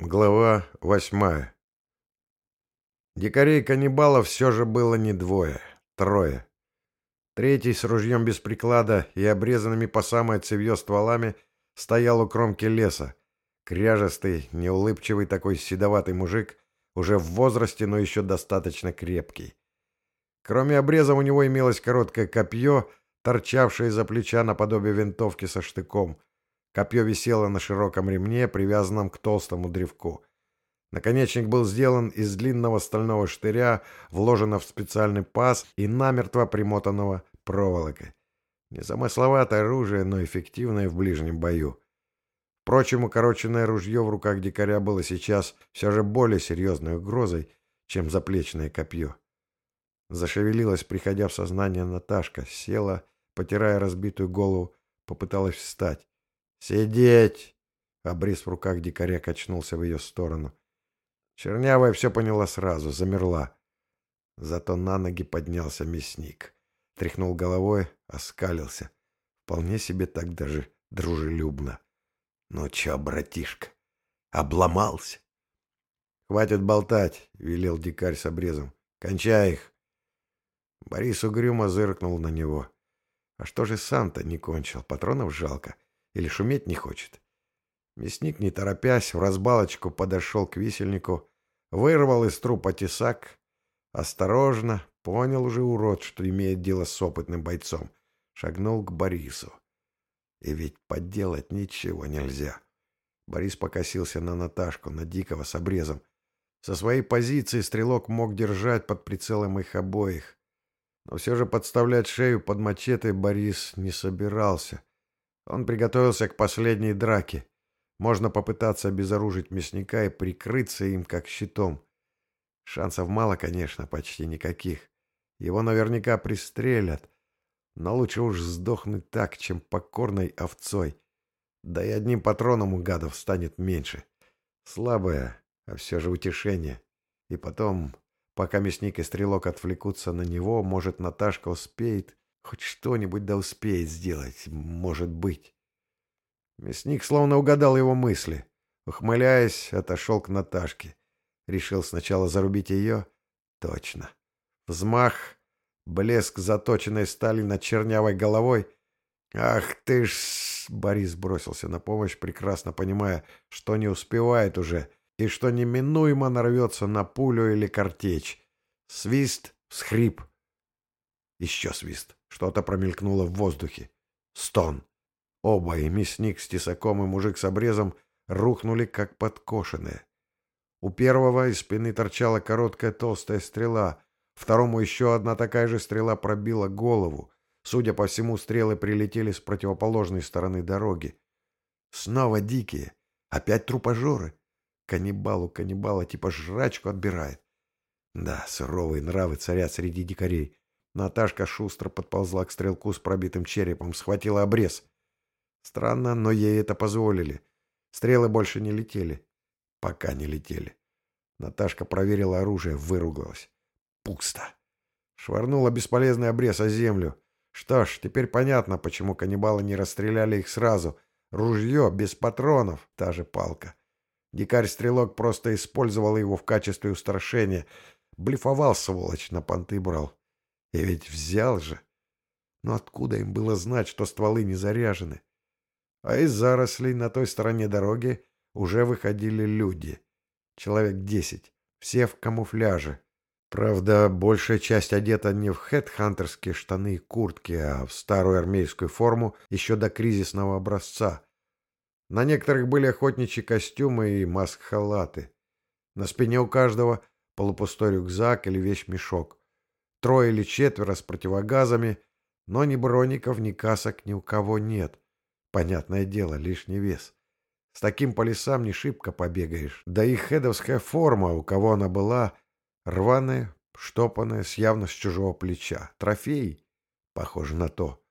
Глава восьмая Дикарей-каннибалов все же было не двое, трое. Третий с ружьем без приклада и обрезанными по самое цевье стволами стоял у кромки леса. Кряжестый, неулыбчивый такой седоватый мужик, уже в возрасте, но еще достаточно крепкий. Кроме обреза у него имелось короткое копье, торчавшее из-за плеча наподобие винтовки со штыком — Копье висело на широком ремне, привязанном к толстому древку. Наконечник был сделан из длинного стального штыря, вложено в специальный паз и намертво примотанного проволокой. Незамысловатое оружие, но эффективное в ближнем бою. Впрочем, укороченное ружье в руках дикаря было сейчас все же более серьезной угрозой, чем заплечное копье. Зашевелилась, приходя в сознание Наташка, села, потирая разбитую голову, попыталась встать. «Сидеть!» Обрез в руках дикаря качнулся в ее сторону. Чернявая все поняла сразу, замерла. Зато на ноги поднялся мясник. Тряхнул головой, оскалился. Вполне себе так даже дружелюбно. «Ну че, братишка, обломался?» «Хватит болтать», — велел дикарь с обрезом. «Кончай их». Борис угрюмо зыркнул на него. «А что же сам-то не кончил? Патронов жалко». Или шуметь не хочет? Мясник, не торопясь, в разбалочку подошел к висельнику, вырвал из трупа тесак, осторожно, понял уже урод, что имеет дело с опытным бойцом, шагнул к Борису. И ведь подделать ничего нельзя. Борис покосился на Наташку, на Дикого с обрезом. Со своей позиции стрелок мог держать под прицелом их обоих. Но все же подставлять шею под мачете Борис не собирался. Он приготовился к последней драке. Можно попытаться обезоружить мясника и прикрыться им как щитом. Шансов мало, конечно, почти никаких. Его наверняка пристрелят. Но лучше уж сдохнуть так, чем покорной овцой. Да и одним патроном у гадов станет меньше. Слабое, а все же утешение. И потом, пока мясник и стрелок отвлекутся на него, может, Наташка успеет Хоть что-нибудь да успеет сделать, может быть. Мясник словно угадал его мысли. Ухмыляясь, отошел к Наташке. Решил сначала зарубить ее. Точно. Взмах, блеск заточенной стали над чернявой головой. «Ах ты ж!» — Борис бросился на помощь, прекрасно понимая, что не успевает уже и что неминуемо нарвется на пулю или картечь. Свист, всхрип. Еще свист. Что-то промелькнуло в воздухе. Стон. Оба, и мясник с тесаком, и мужик с обрезом, рухнули, как подкошенные. У первого из спины торчала короткая толстая стрела, второму еще одна такая же стрела пробила голову. Судя по всему, стрелы прилетели с противоположной стороны дороги. Снова дикие. Опять трупожоры. Каннибалу каннибала типа жрачку отбирает. Да, суровые нравы царят среди дикарей. Наташка шустро подползла к стрелку с пробитым черепом, схватила обрез. Странно, но ей это позволили. Стрелы больше не летели. Пока не летели. Наташка проверила оружие, выругалась. Пусто. Швырнула бесполезный обрез о землю. Что ж, теперь понятно, почему каннибалы не расстреляли их сразу. Ружье без патронов, та же палка. Дикарь-стрелок просто использовал его в качестве устрашения. Блефовал, сволочь, на понты брал. И ведь взял же. Но откуда им было знать, что стволы не заряжены? А из зарослей на той стороне дороги уже выходили люди. Человек десять. Все в камуфляже. Правда, большая часть одета не в хедхантерские штаны и куртки, а в старую армейскую форму еще до кризисного образца. На некоторых были охотничьи костюмы и маск-халаты. На спине у каждого полупустой рюкзак или вещмешок. Трое или четверо с противогазами, но ни броников, ни касок ни у кого нет. Понятное дело, лишний вес. С таким по лесам не шибко побегаешь. Да и хедовская форма, у кого она была, рваная, штопанная, с явно с чужого плеча. Трофей? Похоже на то.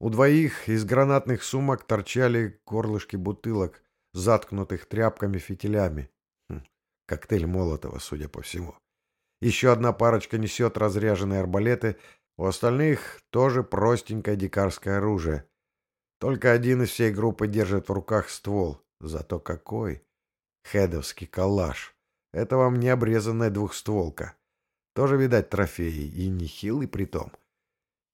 У двоих из гранатных сумок торчали горлышки бутылок, заткнутых тряпками-фитилями. Хм, коктейль Молотова, судя по всему. Еще одна парочка несет разряженные арбалеты, у остальных тоже простенькое дикарское оружие. Только один из всей группы держит в руках ствол. Зато какой! Хедовский калаш. Это вам не обрезанная двухстволка. Тоже, видать, трофеи, и нехилый притом.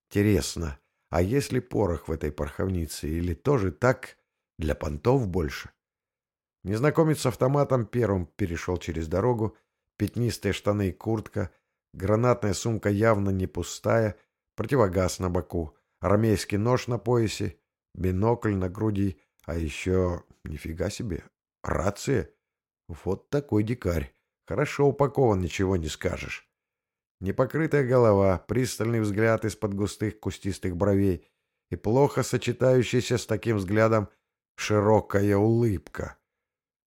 Интересно, а если порох в этой пороховнице, или тоже так, для понтов больше? Незнакомец с автоматом первым перешел через дорогу, пятнистые штаны и куртка, гранатная сумка явно не пустая, противогаз на боку, армейский нож на поясе, бинокль на груди, а еще, нифига себе, рация. Вот такой дикарь. Хорошо упакован, ничего не скажешь. Непокрытая голова, пристальный взгляд из-под густых кустистых бровей и плохо сочетающаяся с таким взглядом широкая улыбка.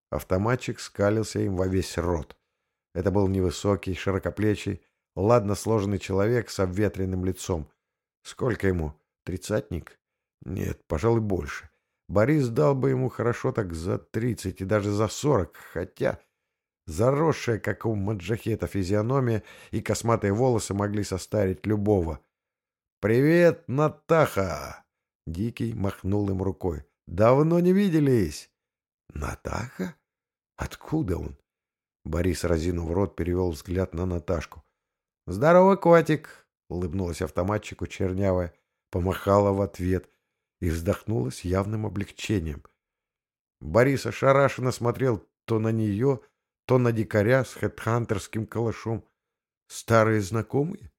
Автоматчик скалился им во весь рот. Это был невысокий, широкоплечий, ладно сложенный человек с обветренным лицом. Сколько ему? Тридцатник? Нет, пожалуй, больше. Борис дал бы ему хорошо так за тридцать и даже за сорок, хотя заросшая, как у маджахета, физиономия и косматые волосы могли состарить любого. «Привет, Натаха!» Дикий махнул им рукой. «Давно не виделись!» «Натаха? Откуда он?» Борис, разинув рот, перевел взгляд на Наташку. «Здорово, котик!» — улыбнулась автоматчику чернявая, помахала в ответ — и вздохнула с явным облегчением. Борис ошарашенно смотрел то на нее, то на дикаря с хедхантерским калашом. Старые знакомые?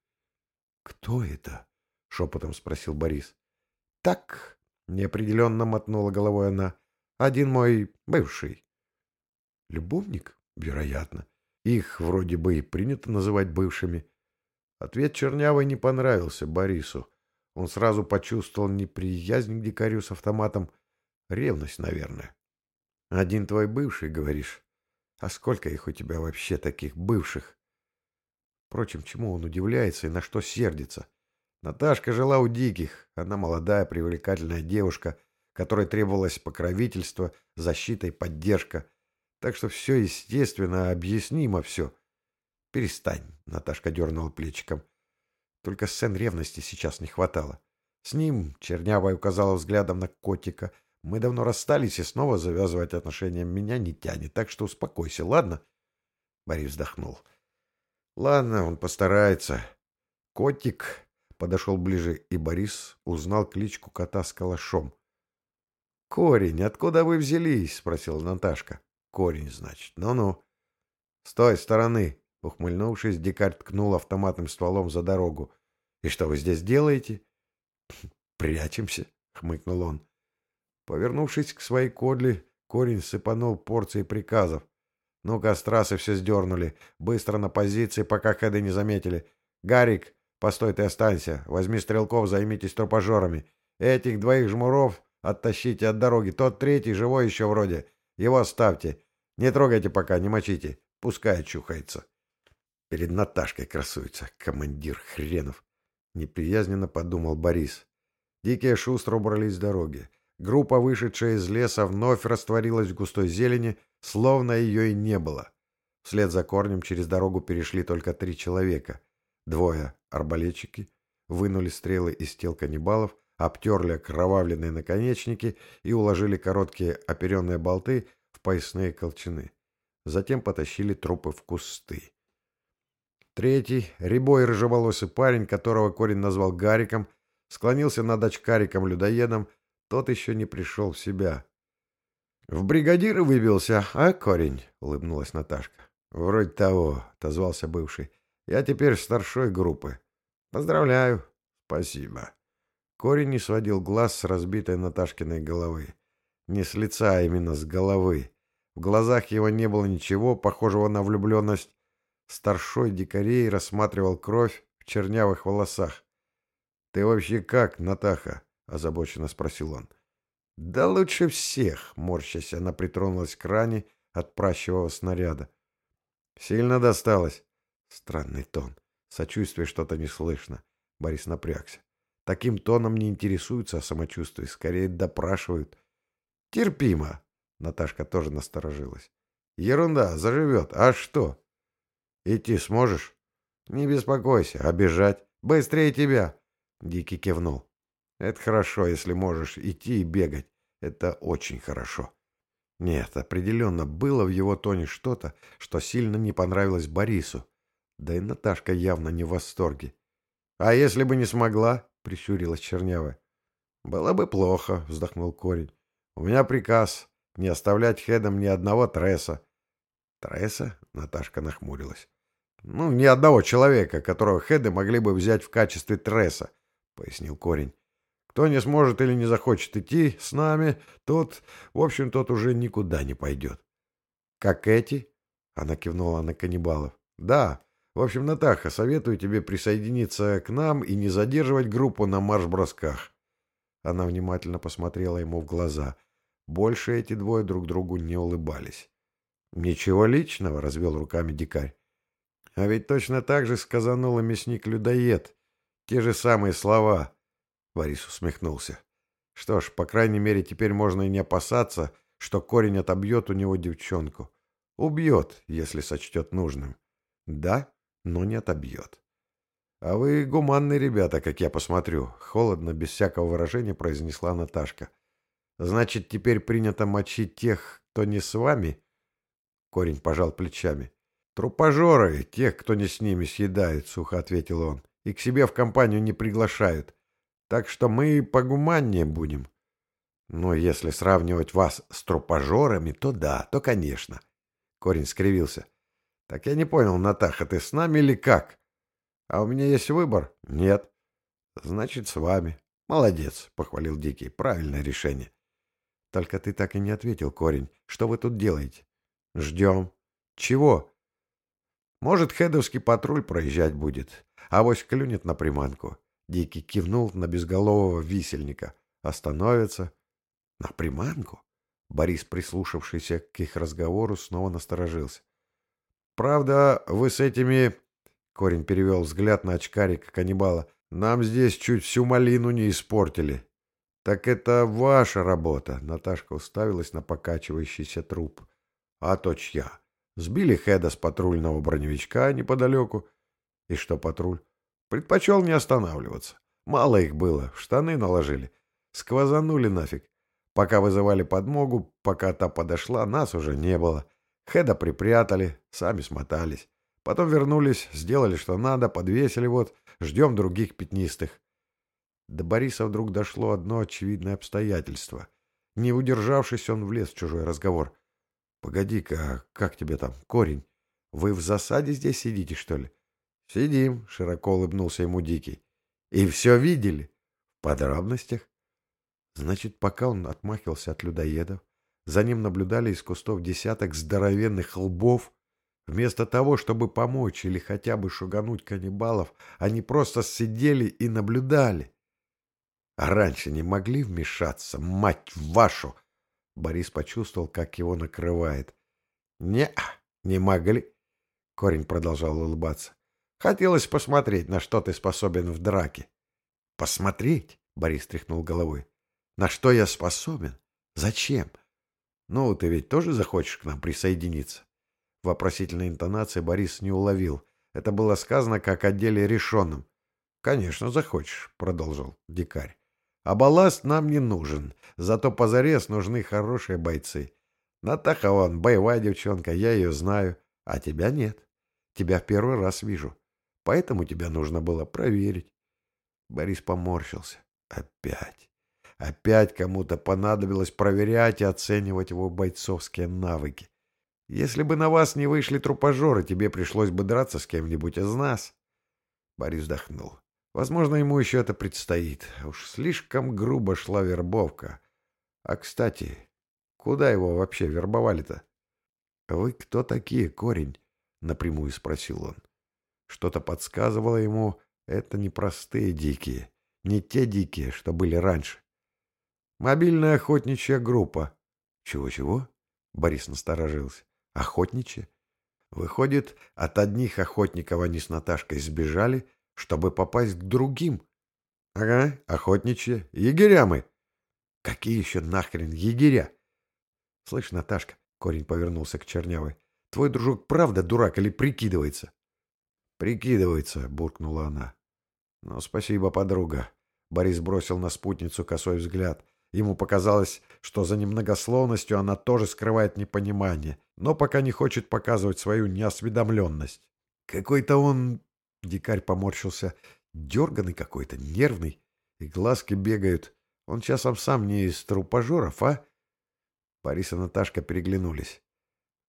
— Кто это? — шепотом спросил Борис. — Так, — неопределенно мотнула головой она, — один мой бывший. — Любовник? Вероятно. Их вроде бы и принято называть бывшими. Ответ Чернявой не понравился Борису. Он сразу почувствовал неприязнь к дикарю с автоматом. Ревность, наверное. Один твой бывший, говоришь. А сколько их у тебя вообще таких бывших? Впрочем, чему он удивляется и на что сердится? Наташка жила у диких. Она молодая, привлекательная девушка, которой требовалось покровительство, защита и поддержка. Так что все естественно, объяснимо все. Перестань, Наташка дернула плечиком. Только сцен ревности сейчас не хватало. С ним, Чернявая указала взглядом на котика, мы давно расстались, и снова завязывать отношения меня не тянет, так что успокойся, ладно? Борис вздохнул. Ладно, он постарается. Котик подошел ближе, и Борис узнал кличку кота с калашом. «Корень, откуда вы взялись?» — спросила Наташка. «Корень, значит. Ну-ну». «С той стороны», Ухмыльнувшись, дикарь ткнул автоматным стволом за дорогу. «И что вы здесь делаете?» «Прячемся», — хмыкнул он. Повернувшись к своей кодле, корень сыпанул порции приказов. «Ну-ка, с все сдернули. Быстро на позиции, пока хеды не заметили. Гарик, постой ты останься. Возьми стрелков, займитесь трупожорами. Этих двоих жмуров оттащите от дороги. Тот третий, живой еще вроде. Его оставьте. Не трогайте пока, не мочите. Пускай чухается». Перед Наташкой красуется, командир хренов. Неприязненно подумал Борис. Дикие шустро убрались с дороги. Группа, вышедшая из леса, вновь растворилась в густой зелени, словно ее и не было. Вслед за корнем через дорогу перешли только три человека. Двое — арбалетчики, вынули стрелы из тел каннибалов, обтерли окровавленные наконечники и уложили короткие оперенные болты в поясные колчаны. Затем потащили трупы в кусты. Третий, рябой рыжеволосый парень, которого Корень назвал Гариком, склонился над очкариком-людоедом, тот еще не пришел в себя. — В бригадиры выбился, а, Корень? — улыбнулась Наташка. — Вроде того, — отозвался бывший. — Я теперь старшой группы. — Поздравляю. — Спасибо. Корень не сводил глаз с разбитой Наташкиной головы. Не с лица, а именно с головы. В глазах его не было ничего, похожего на влюбленность, Старшой дикарей рассматривал кровь в чернявых волосах. — Ты вообще как, Натаха? — озабоченно спросил он. — Да лучше всех, — морщась, она притронулась к ране от пращевого снаряда. — Сильно досталось? Странный тон. Сочувствие что-то не слышно. Борис напрягся. Таким тоном не интересуются о самочувствии, скорее допрашивают. Терпимо. Наташка тоже насторожилась. Ерунда, заживет. А что? Идти сможешь? Не беспокойся, обижать. Быстрее тебя. Дикий кивнул. Это хорошо, если можешь идти и бегать. Это очень хорошо. Нет, определенно было в его тоне что-то, что сильно не понравилось Борису. Да и Наташка явно не в восторге. «А если бы не смогла?» — прищурилась Чернявая. «Было бы плохо», — вздохнул корень. «У меня приказ не оставлять хедом ни одного тресса». «Тресса?» — Наташка нахмурилась. «Ну, ни одного человека, которого хеды могли бы взять в качестве тресса», — пояснил корень. «Кто не сможет или не захочет идти с нами, тот, в общем, тот уже никуда не пойдет». «Как эти?» — она кивнула на каннибалов. «Да. В общем, Натаха, советую тебе присоединиться к нам и не задерживать группу на марш-бросках». Она внимательно посмотрела ему в глаза. Больше эти двое друг другу не улыбались. «Ничего личного», — развел руками дикарь. «А ведь точно так же сказанул и мясник-людоед. Те же самые слова». Борис усмехнулся. «Что ж, по крайней мере, теперь можно и не опасаться, что корень отобьет у него девчонку. Убьет, если сочтет нужным. Да, но не отобьет». «А вы гуманные ребята, как я посмотрю», — холодно, без всякого выражения произнесла Наташка. «Значит, теперь принято мочить тех, кто не с вами?» Корень пожал плечами. «Трупожоры, тех, кто не с ними съедает», — сухо ответил он, — «и к себе в компанию не приглашают. Так что мы погуманнее будем». «Ну, если сравнивать вас с трупожорами, то да, то конечно». Корень скривился. «Так я не понял, Натаха, ты с нами или как?» А у меня есть выбор? Нет. Значит, с вами. Молодец, похвалил Дикий. Правильное решение. Только ты так и не ответил, корень. Что вы тут делаете? Ждем. Чего? Может, хедовский патруль проезжать будет. А вось клюнет на приманку. Дикий кивнул на безголового висельника. Остановится. На приманку? Борис, прислушавшийся к их разговору, снова насторожился. «Правда, вы с этими Корень перевел взгляд на очкарика каннибала. «Нам здесь чуть всю малину не испортили». «Так это ваша работа», — Наташка уставилась на покачивающийся труп. «А то чья? Сбили Хеда с патрульного броневичка неподалеку». «И что патруль?» «Предпочел не останавливаться. Мало их было, штаны наложили. Сквозанули нафиг. Пока вызывали подмогу, пока та подошла, нас уже не было. Хеда припрятали, сами смотались. Потом вернулись, сделали, что надо, подвесили вот, ждем других пятнистых. До Бориса вдруг дошло одно очевидное обстоятельство. Не удержавшись, он влез в чужой разговор. — Погоди-ка, как тебе там, корень? Вы в засаде здесь сидите, что ли? — Сидим, — широко улыбнулся ему Дикий. — И все видели? — В подробностях. Значит, пока он отмахивался от людоедов, за ним наблюдали из кустов десяток здоровенных лбов, Вместо того, чтобы помочь или хотя бы шугануть каннибалов, они просто сидели и наблюдали. А раньше не могли вмешаться, мать вашу! Борис почувствовал, как его накрывает. не не могли. Корень продолжал улыбаться. Хотелось посмотреть, на что ты способен в драке. Посмотреть? Борис тряхнул головой. На что я способен? Зачем? Ну, ты ведь тоже захочешь к нам присоединиться? Вопросительной интонации Борис не уловил. Это было сказано как о деле решенном. «Конечно, захочешь», — продолжил дикарь. «А балласт нам не нужен, зато позарез нужны хорошие бойцы. Натаха вон, боевая девчонка, я ее знаю, а тебя нет. Тебя в первый раз вижу, поэтому тебя нужно было проверить». Борис поморщился. «Опять». Опять кому-то понадобилось проверять и оценивать его бойцовские навыки. Если бы на вас не вышли трупожоры, тебе пришлось бы драться с кем-нибудь из нас. Борис вздохнул. Возможно, ему еще это предстоит. Уж слишком грубо шла вербовка. А, кстати, куда его вообще вербовали-то? — Вы кто такие, корень? — напрямую спросил он. Что-то подсказывало ему, это не простые дикие, не те дикие, что были раньше. Мобильная охотничья группа. Чего-чего? Борис насторожился. Охотничьи? Выходит, от одних охотников они с Наташкой сбежали, чтобы попасть к другим. Ага, охотничьи. Егеря мы. Какие еще нахрен егеря? Слышь, Наташка, корень повернулся к Чернявой, твой дружок правда дурак или прикидывается? Прикидывается, буркнула она. Ну, спасибо, подруга. Борис бросил на спутницу косой взгляд. Ему показалось, что за немногословностью она тоже скрывает непонимание, но пока не хочет показывать свою неосведомленность. Какой-то он... Дикарь поморщился. Дерганный какой-то, нервный. И глазки бегают. Он часом сам не из трупожоров, а? Борис и Наташка переглянулись.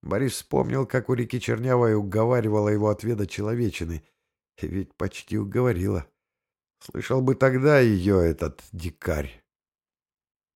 Борис вспомнил, как у реки Чернявая уговаривала его отведать человечины. Ведь почти уговорила. Слышал бы тогда ее этот дикарь.